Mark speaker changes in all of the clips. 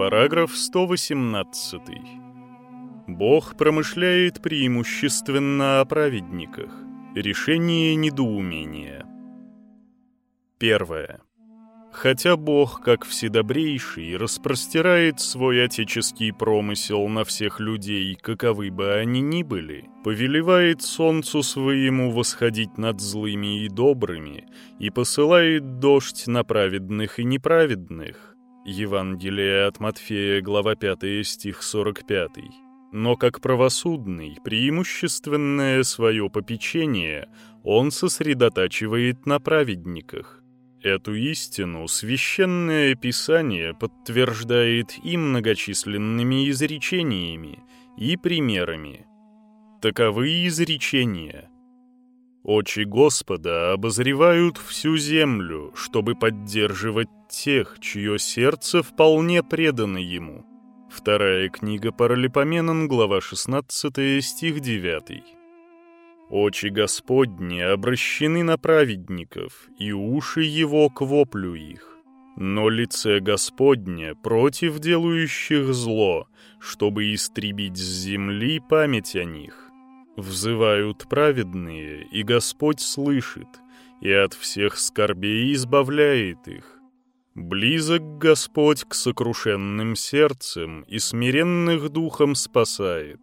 Speaker 1: Параграф 118. Бог промышляет преимущественно о праведниках. Решение недоумения. Первое. Хотя Бог, как вседобрейший, распростирает свой отеческий промысел на всех людей, каковы бы они ни были, повелевает солнцу своему восходить над злыми и добрыми и посылает дождь на праведных и неправедных. Евангелие от Матфея, глава 5, стих 45. Но как правосудный, преимущественное свое попечение он сосредотачивает на праведниках. Эту истину священное писание подтверждает и многочисленными изречениями, и примерами. Таковы изречения. Очи Господа обозревают всю землю, чтобы поддерживать тех, чье сердце вполне предано Ему. Вторая книга Паралипоменон, глава 16, стих 9. Очи Господни обращены на праведников, и уши его к воплю их. Но лице Господне против делающих зло, чтобы истребить с земли память о них. Взывают праведные, и Господь слышит, и от всех скорбей избавляет их. Близок Господь к сокрушенным сердцем и смиренных духом спасает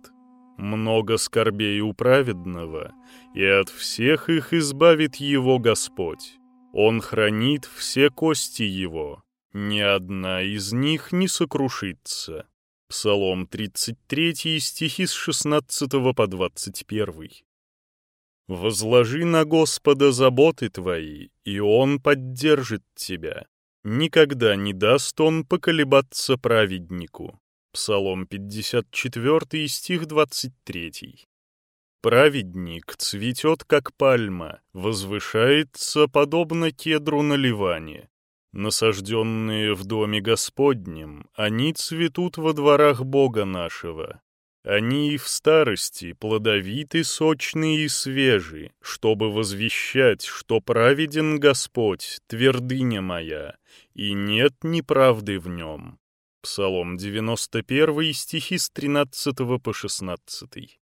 Speaker 1: много скорбей у праведного, и от всех их избавит его Господь. Он хранит все кости его, ни одна из них не сокрушится. Псалом 33, стихи с 16 по 21. «Возложи на Господа заботы твои, и Он поддержит тебя. Никогда не даст Он поколебаться праведнику. Псалом 54, стих 23. «Праведник цветет, как пальма, возвышается, подобно кедру на Ливане. Насажденные в доме Господнем, они цветут во дворах Бога нашего. Они и в старости плодовиты, сочные и свежи, чтобы возвещать, что праведен Господь, твердыня моя, и нет неправды в нем. Псалом 91, стихи с 13 по 16.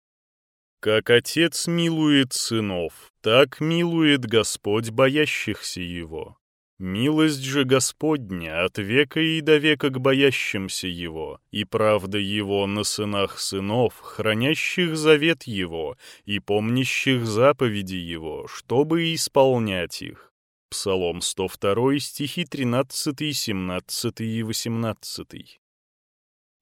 Speaker 1: «Как отец милует сынов, так милует Господь боящихся его. Милость же Господня от века и до века к боящимся его, и правда его на сынах сынов, хранящих завет его и помнящих заповеди его, чтобы исполнять их. Псалом 102, стихи 13, 17 и 18.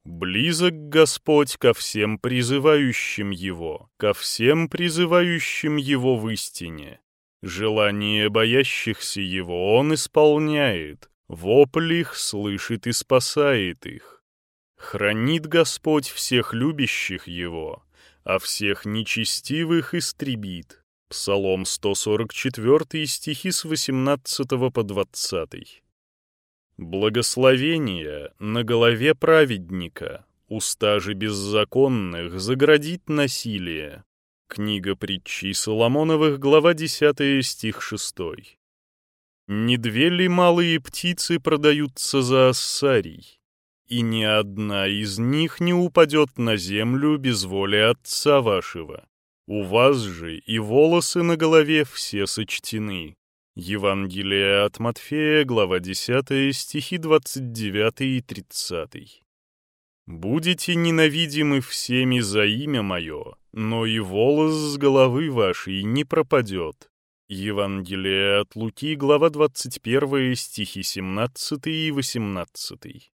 Speaker 1: «Близок Господь ко всем призывающим Его, ко всем призывающим Его в истине. Желание боящихся Его Он исполняет, вопль их слышит и спасает их. Хранит Господь всех любящих Его, а всех нечестивых истребит». Псалом 144, стихи с 18 по 20. «Благословение на голове праведника, уста же беззаконных заградит насилие». Книга притчи Соломоновых, глава 10, стих 6. «Не две ли малые птицы продаются за ассарий, и ни одна из них не упадет на землю без воли Отца вашего?» У вас же и волосы на голове все сочтены. Евангелие от Матфея, глава 10, стихи 29 и 30. «Будете ненавидимы всеми за имя мое, но и волос с головы вашей не пропадет». Евангелие от Луки, глава 21, стихи 17 и 18.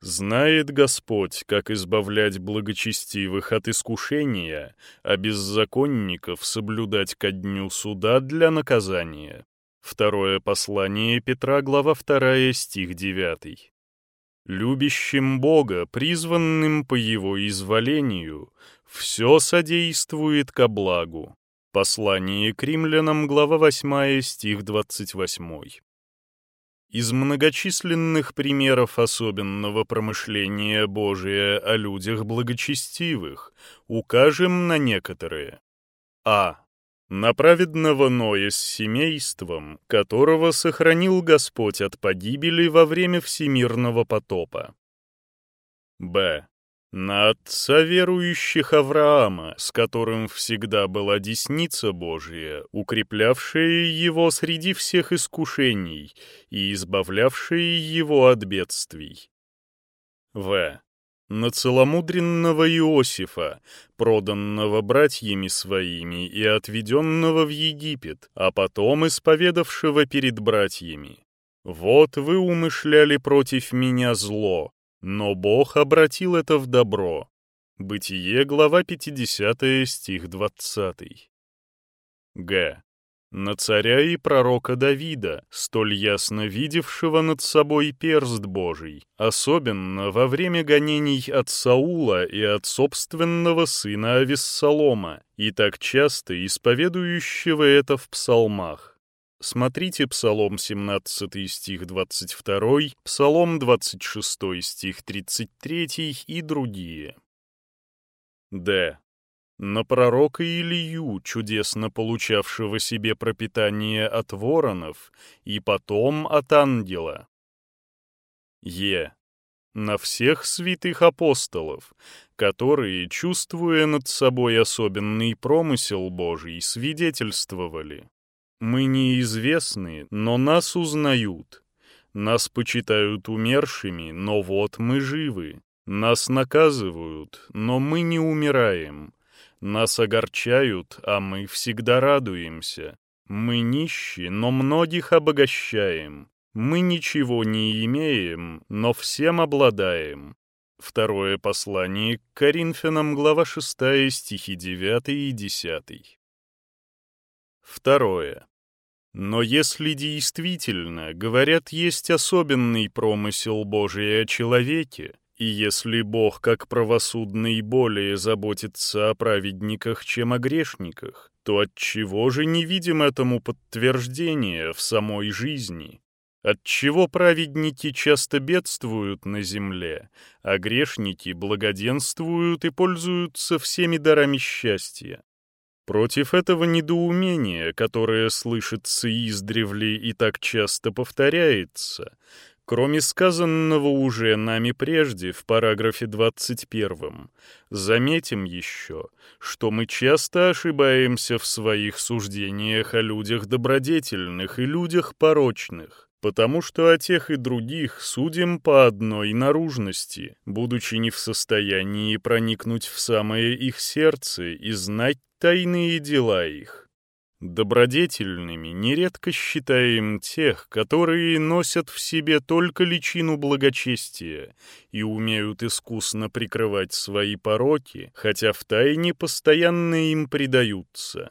Speaker 1: Знает Господь, как избавлять благочестивых от искушения, а беззаконников соблюдать ко дню суда для наказания. Второе послание Петра, глава 2, стих 9. Любящим Бога, призванным по Его изволению, все содействует ко благу. Послание к римлянам, глава 8, стих 28. Из многочисленных примеров особенного промышления Божия о людях благочестивых укажем на некоторые. А. На праведного Ноя с семейством, которого сохранил Господь от погибели во время всемирного потопа. Б. На отца верующих Авраама, с которым всегда была десница Божия, укреплявшая его среди всех искушений и избавлявшая его от бедствий. В. На целомудренного Иосифа, проданного братьями своими и отведенного в Египет, а потом исповедавшего перед братьями. «Вот вы умышляли против меня зло, но Бог обратил это в добро. Бытие, глава 50, стих 20. Г. На царя и пророка Давида, столь ясно видевшего над собой перст Божий, особенно во время гонений от Саула и от собственного сына Авессалома, и так часто исповедующего это в псалмах. Смотрите Псалом 17 стих 22, Псалом 26 стих 33 и другие. Д. На пророка Илью, чудесно получавшего себе пропитание от воронов, и потом от ангела. Е. На всех святых апостолов, которые, чувствуя над собой особенный промысел Божий, свидетельствовали. Мы неизвестны, но нас узнают. Нас почитают умершими, но вот мы живы. Нас наказывают, но мы не умираем. Нас огорчают, а мы всегда радуемся. Мы нищи, но многих обогащаем. Мы ничего не имеем, но всем обладаем. Второе послание к Коринфянам, глава 6, стихи 9 и 10. Второе. Но если действительно, говорят, есть особенный промысел Божий о человеке, и если Бог как правосудный более заботится о праведниках, чем о грешниках, то отчего же не видим этому подтверждения в самой жизни? Отчего праведники часто бедствуют на земле, а грешники благоденствуют и пользуются всеми дарами счастья? Против этого недоумения, которое слышится издревле и так часто повторяется, кроме сказанного уже нами прежде в параграфе 21, заметим еще, что мы часто ошибаемся в своих суждениях о людях добродетельных и людях порочных, потому что о тех и других судим по одной наружности, будучи не в состоянии проникнуть в самое их сердце и знать тайные дела их. Добродетельными нередко считаем тех, которые носят в себе только личину благочестия и умеют искусно прикрывать свои пороки, хотя в тайне постоянно им предаются.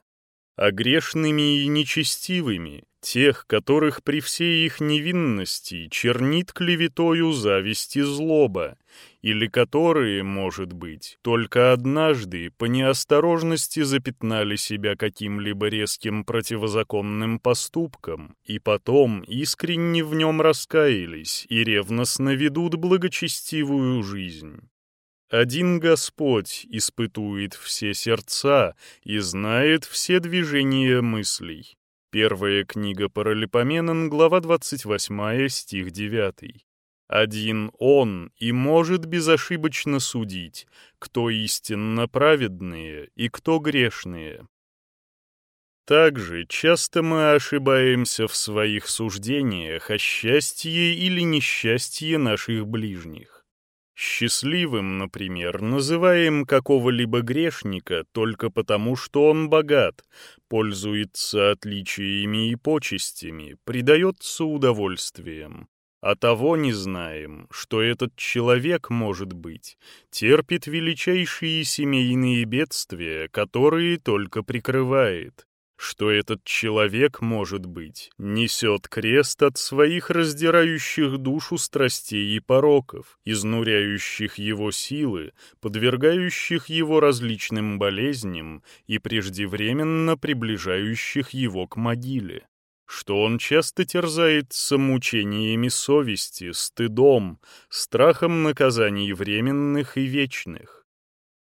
Speaker 1: А грешными и нечестивыми тех, которых при всей их невинности чернит клеветою зависть и злоба, или которые, может быть, только однажды по неосторожности запятнали себя каким-либо резким противозаконным поступком, и потом искренне в нем раскаялись и ревностно ведут благочестивую жизнь. Один Господь испытует все сердца и знает все движения мыслей. Первая книга Паралипоменон, глава 28, стих 9. Один Он и может безошибочно судить, кто истинно праведные и кто грешные. Также часто мы ошибаемся в своих суждениях о счастье или несчастье наших ближних. Счастливым, например, называем какого-либо грешника только потому, что он богат, пользуется отличиями и почестями, предается удовольствием. А того не знаем, что этот человек, может быть, терпит величайшие семейные бедствия, которые только прикрывает, что этот человек, может быть, несет крест от своих раздирающих душу страстей и пороков, изнуряющих его силы, подвергающих его различным болезням и преждевременно приближающих его к могиле что он часто терзается мучениями совести, стыдом, страхом наказаний временных и вечных.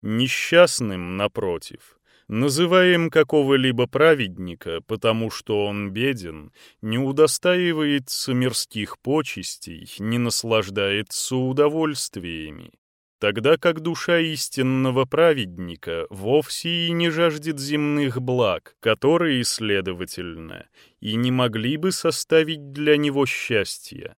Speaker 1: Несчастным, напротив, Называем какого-либо праведника, потому что он беден, не удостаивается мирских почестей, не наслаждается удовольствиями. тогда как душа истинного праведника вовсе и не жаждет земных благ, которые, следовательно, и не могли бы составить для него счастья.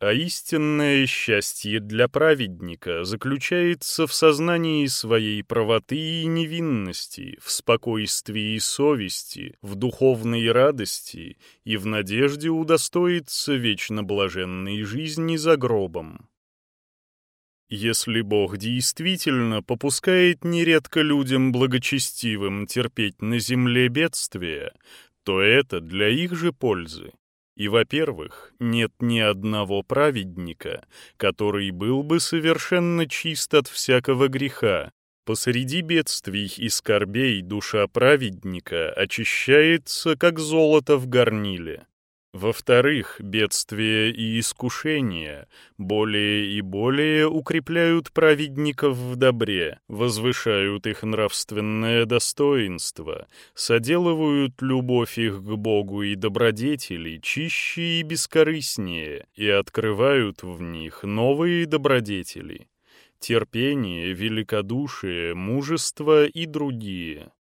Speaker 1: А истинное счастье для праведника заключается в сознании своей правоты и невинности, в спокойствии и совести, в духовной радости и в надежде удостоиться вечно блаженной жизни за гробом. Если Бог действительно попускает нередко людям благочестивым терпеть на земле бедствия, то это для их же пользы. И, во-первых, нет ни одного праведника, который был бы совершенно чист от всякого греха. Посреди бедствий и скорбей душа праведника очищается, как золото в горниле. Во-вторых, бедствия и искушения более и более укрепляют праведников в добре, возвышают их нравственное достоинство, соделывают любовь их к Богу и добродетели чище и бескорыстнее и открывают в них новые добродетели — терпение, великодушие, мужество и другие.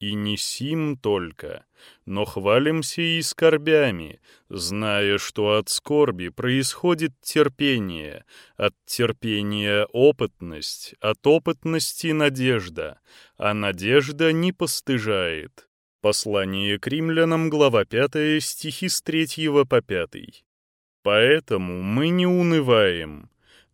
Speaker 1: И не сим только, но хвалимся и скорбями, зная, что от скорби происходит терпение, от терпения опытность, от опытности надежда, а надежда не постыжает. Послание к римлянам, глава 5, стихи с 3 по 5. Поэтому мы не унываем,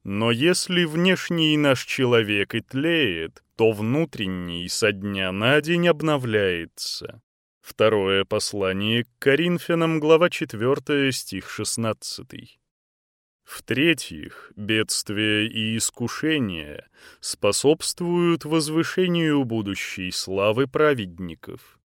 Speaker 1: но если внешний наш человек и тлеет, то внутренний со дня на день обновляется. Второе послание к Коринфянам, глава 4, стих 16. В-третьих, бедствия и искушения способствуют возвышению будущей славы праведников.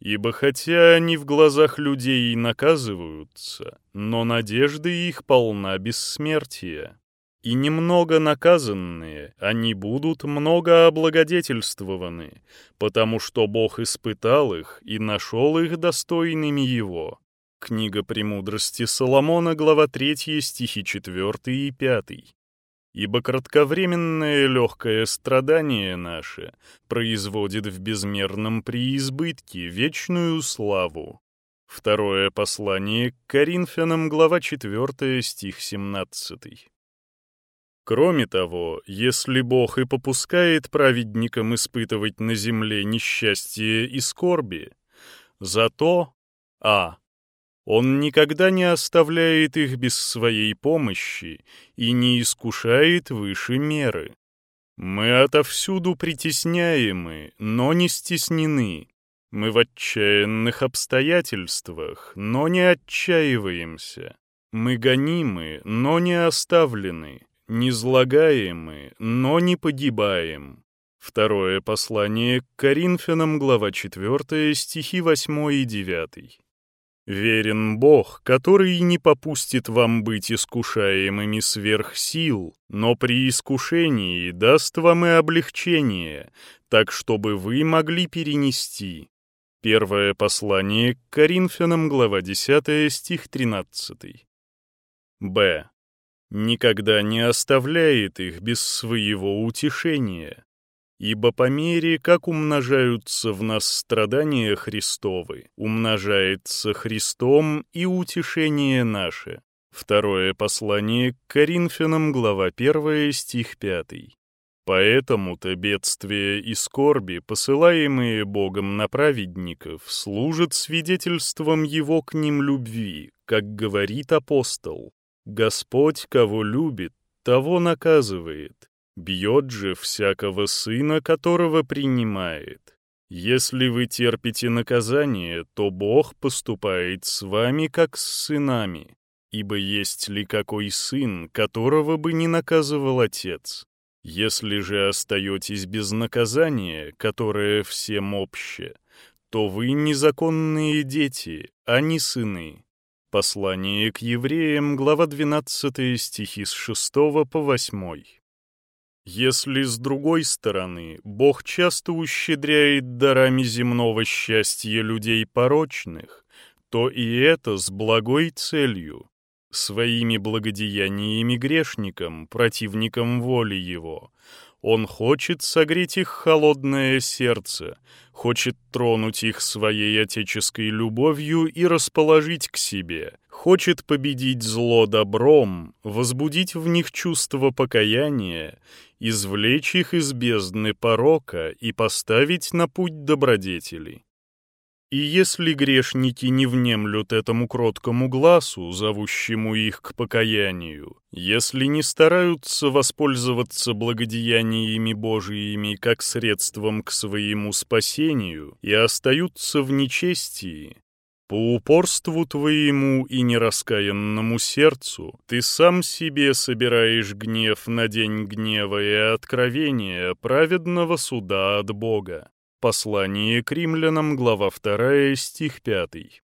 Speaker 1: Ибо хотя они в глазах людей наказываются, но надежда их полна бессмертия и немного наказанные, они будут много облагодетельствованы, потому что Бог испытал их и нашел их достойными Его». Книга «Премудрости Соломона», глава 3, стихи 4 и 5. «Ибо кратковременное легкое страдание наше производит в безмерном преизбытке вечную славу». Второе послание к Коринфянам, глава 4, стих 17. Кроме того, если Бог и попускает праведникам испытывать на земле несчастье и скорби, зато а. Он никогда не оставляет их без своей помощи и не искушает выше меры. Мы отовсюду притесняемы, но не стеснены. Мы в отчаянных обстоятельствах, но не отчаиваемся. Мы гонимы, но не оставлены не злагаемы, но не погибаем. Второе послание к Коринфянам, глава 4, стихи 8 и 9. «Верен Бог, который не попустит вам быть искушаемыми сверх сил, но при искушении даст вам и облегчение, так чтобы вы могли перенести». Первое послание к Коринфянам, глава 10, стих 13. Б никогда не оставляет их без своего утешения, ибо по мере, как умножаются в нас страдания Христовы, умножается Христом и утешение наше. Второе послание к Коринфянам, глава 1, стих 5. Поэтому-то бедствия и скорби, посылаемые Богом на праведников, служат свидетельством Его к ним любви, как говорит апостол. Господь, кого любит, того наказывает, бьет же всякого сына, которого принимает. Если вы терпите наказание, то Бог поступает с вами, как с сынами. Ибо есть ли какой сын, которого бы не наказывал отец? Если же остаетесь без наказания, которое всем обще, то вы незаконные дети, а не сыны. Послание к евреям, глава 12, стихи с 6 по 8. Если, с другой стороны, Бог часто ущедряет дарами земного счастья людей порочных, то и это с благой целью. своими благодеяниями грешникам, противникам воли его. Он хочет согреть их холодное сердце, хочет тронуть их своей отеческой любовью и расположить к себе, хочет победить зло добром, возбудить в них чувство покаяния, извлечь их из бездны порока и поставить на путь добродетели. И если грешники не внемлют этому кроткому глазу, зовущему их к покаянию, если не стараются воспользоваться благодеяниями Божиими как средством к своему спасению и остаются в нечестии, по упорству твоему и нераскаянному сердцу ты сам себе собираешь гнев на день гнева и откровения праведного суда от Бога. Послание к римлянам, глава 2, стих 5.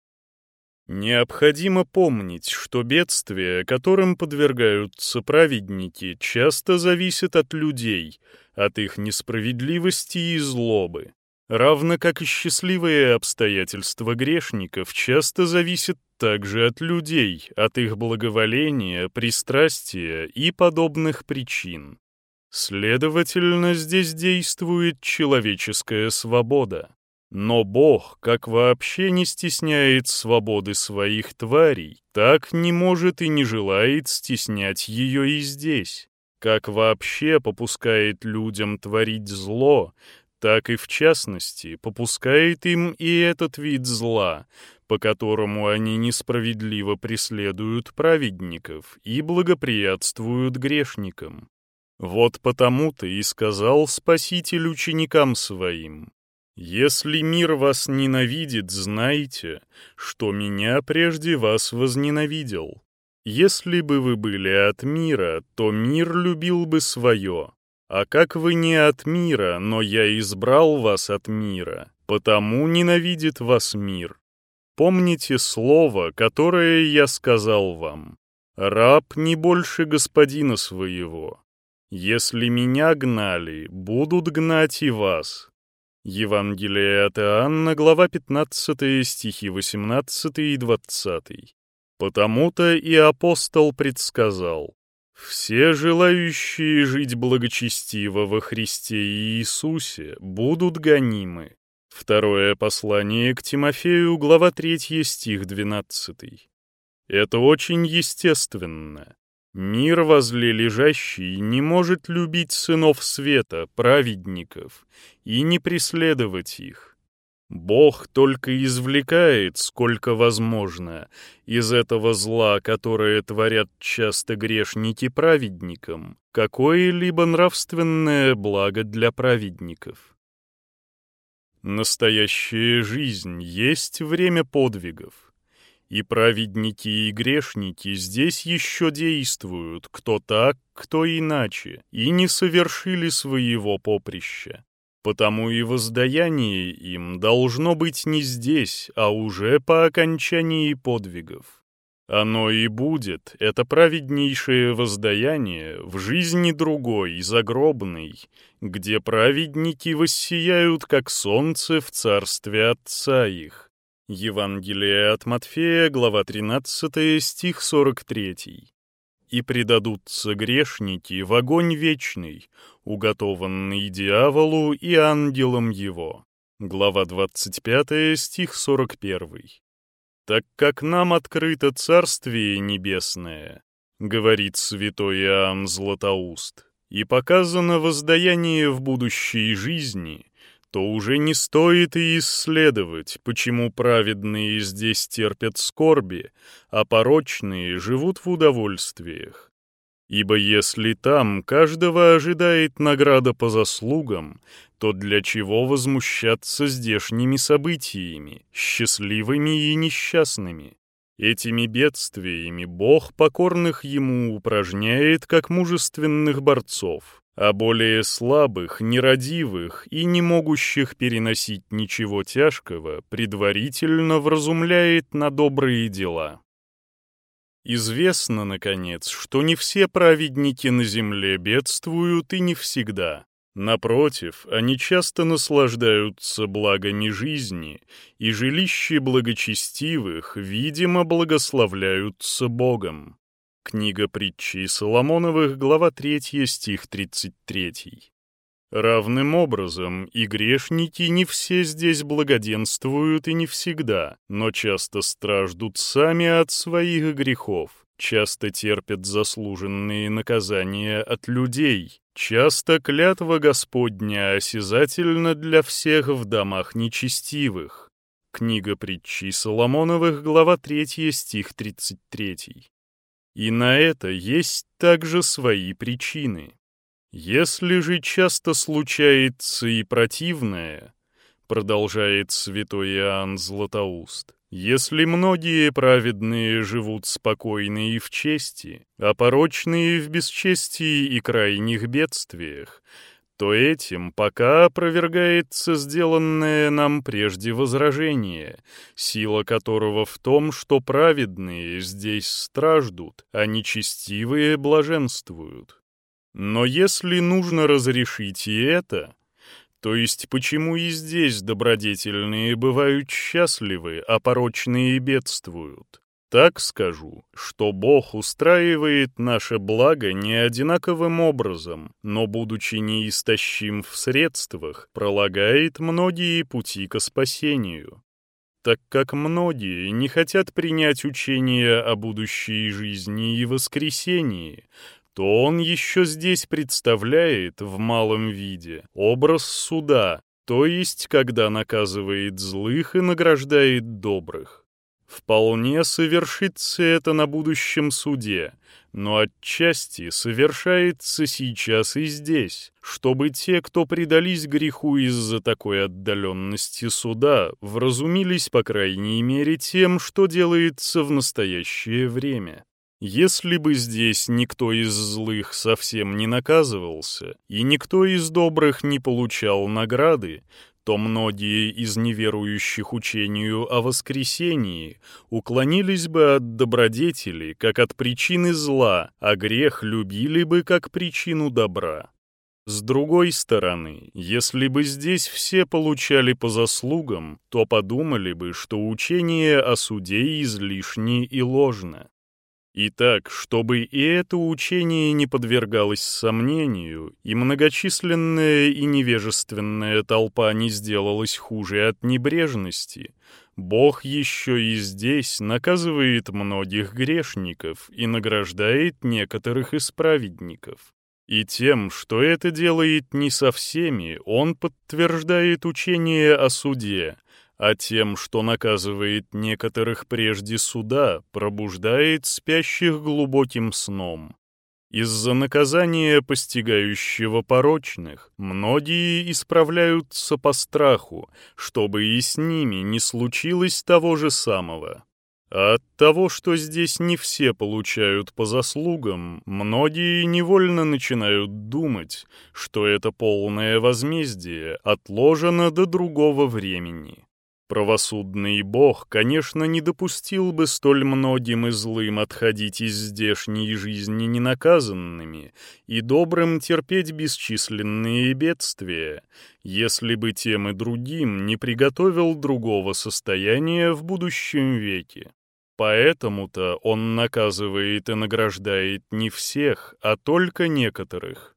Speaker 1: Необходимо помнить, что бедствия, которым подвергаются праведники, часто зависят от людей, от их несправедливости и злобы. Равно как и счастливые обстоятельства грешников часто зависят также от людей, от их благоволения, пристрастия и подобных причин. Следовательно, здесь действует человеческая свобода. Но Бог, как вообще не стесняет свободы своих тварей, так не может и не желает стеснять ее и здесь. Как вообще попускает людям творить зло, так и в частности попускает им и этот вид зла, по которому они несправедливо преследуют праведников и благоприятствуют грешникам. Вот потому-то и сказал Спаситель ученикам своим, «Если мир вас ненавидит, знайте, что меня прежде вас возненавидел. Если бы вы были от мира, то мир любил бы свое. А как вы не от мира, но я избрал вас от мира, потому ненавидит вас мир. Помните слово, которое я сказал вам. Раб не больше господина своего». Если меня гнали, будут гнать и вас». Евангелие от Иоанна, глава 15, стихи 18 и 20. «Потому-то и апостол предсказал, «Все желающие жить благочестиво во Христе Иисусе будут гонимы». Второе послание к Тимофею, глава 3, стих 12. Это очень естественно. Мир возле лежащий не может любить сынов света, праведников, и не преследовать их. Бог только извлекает, сколько возможно, из этого зла, которое творят часто грешники праведникам, какое-либо нравственное благо для праведников. Настоящая жизнь есть время подвигов. И праведники, и грешники здесь еще действуют, кто так, кто иначе, и не совершили своего поприща. Потому и воздаяние им должно быть не здесь, а уже по окончании подвигов. Оно и будет, это праведнейшее воздаяние, в жизни другой, загробной, где праведники воссияют, как солнце в царстве Отца их, Евангелие от Матфея, глава 13, стих 43. «И предадутся грешники в огонь вечный, уготованный дьяволу и ангелам его». Глава 25, стих 41. «Так как нам открыто Царствие Небесное», — говорит святой Иоанн Златоуст, «и показано воздаяние в будущей жизни», то уже не стоит и исследовать, почему праведные здесь терпят скорби, а порочные живут в удовольствиях. Ибо если там каждого ожидает награда по заслугам, то для чего возмущаться здешними событиями, счастливыми и несчастными? Этими бедствиями Бог покорных ему упражняет как мужественных борцов, а более слабых, нерадивых и не могущих переносить ничего тяжкого предварительно вразумляет на добрые дела. Известно, наконец, что не все праведники на земле бедствуют и не всегда. Напротив, они часто наслаждаются благами жизни, и жилища благочестивых, видимо, благословляются Богом. Книга притчи Соломоновых, глава 3, стих 33. Равным образом и грешники не все здесь благоденствуют и не всегда, но часто страждут сами от своих грехов, часто терпят заслуженные наказания от людей, часто клятва Господня осязательна для всех в домах нечестивых. Книга притчи Соломоновых, глава 3, стих 33. И на это есть также свои причины. Если же часто случается и противное, продолжает святой Иоанн Златоуст, если многие праведные живут спокойно и в чести, а порочные в бесчестии и крайних бедствиях, то этим пока опровергается сделанное нам прежде возражение, сила которого в том, что праведные здесь страждут, а нечестивые блаженствуют. Но если нужно разрешить и это, то есть почему и здесь добродетельные бывают счастливы, а порочные бедствуют? Так скажу, что Бог устраивает наше благо не одинаковым образом, но, будучи неистощим в средствах, пролагает многие пути к спасению. Так как многие не хотят принять учение о будущей жизни и воскресении, то он еще здесь представляет в малом виде образ суда, то есть когда наказывает злых и награждает добрых. Вполне совершится это на будущем суде, но отчасти совершается сейчас и здесь, чтобы те, кто предались греху из-за такой отдаленности суда, вразумились, по крайней мере, тем, что делается в настоящее время. Если бы здесь никто из злых совсем не наказывался, и никто из добрых не получал награды, то многие из неверующих учению о воскресении уклонились бы от добродетели, как от причины зла, а грех любили бы как причину добра. С другой стороны, если бы здесь все получали по заслугам, то подумали бы, что учение о суде излишне и ложно. Итак, чтобы и это учение не подвергалось сомнению, и многочисленная и невежественная толпа не сделалась хуже от небрежности, Бог еще и здесь наказывает многих грешников и награждает некоторых исправедников. И тем, что это делает не со всеми, Он подтверждает учение о суде, а тем, что наказывает некоторых прежде суда, пробуждает спящих глубоким сном. Из-за наказания, постигающего порочных, многие исправляются по страху, чтобы и с ними не случилось того же самого. А от того, что здесь не все получают по заслугам, многие невольно начинают думать, что это полное возмездие отложено до другого времени. Правосудный бог, конечно, не допустил бы столь многим и злым отходить из здешней жизни ненаказанными и добрым терпеть бесчисленные бедствия, если бы тем и другим не приготовил другого состояния в будущем веке. Поэтому-то он наказывает и награждает не всех, а только некоторых.